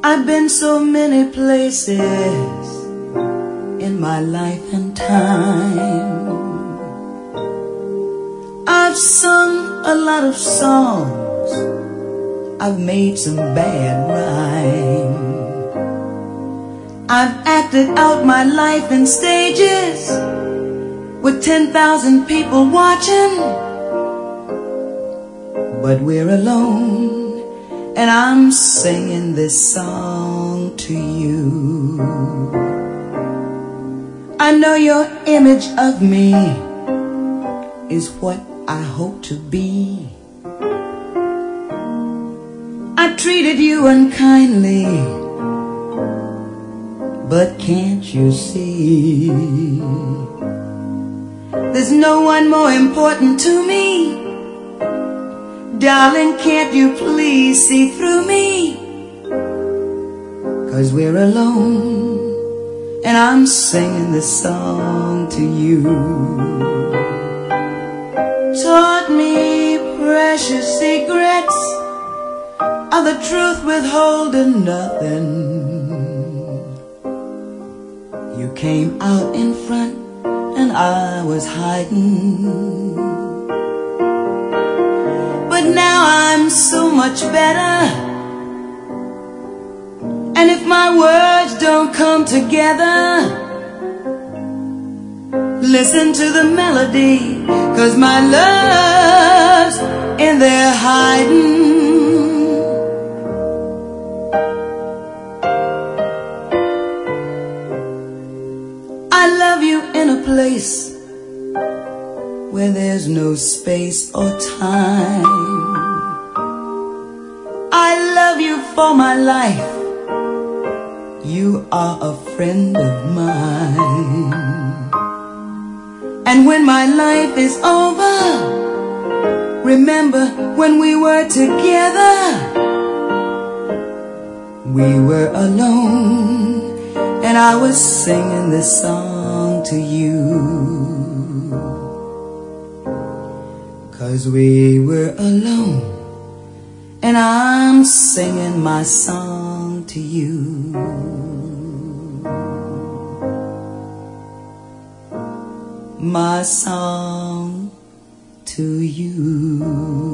I've been so many places in my life and time. I've sung a lot of songs. I've made some bad rhyme. I've acted out my life in stages with 10,000 people watching. But we're alone and I'm singing this song to you. I know your image of me is what I hope to be. I treated you unkindly, but can't you see? There's no one more important to me Darling, can't you please see through me? Cause we're alone and I'm singing this song to you. Taught me precious secrets of the truth withholding nothing. You came out in front and I was hiding. So much better. And if my words don't come together, listen to the melody, cause my love's in there hiding. I love you in a place where there's no space or time. For my life. You are a friend of mine. And when my life is over, remember when we were together. We were alone, and I was singing this song to you. Cause we were alone and I'm singing my song to you. My song to you.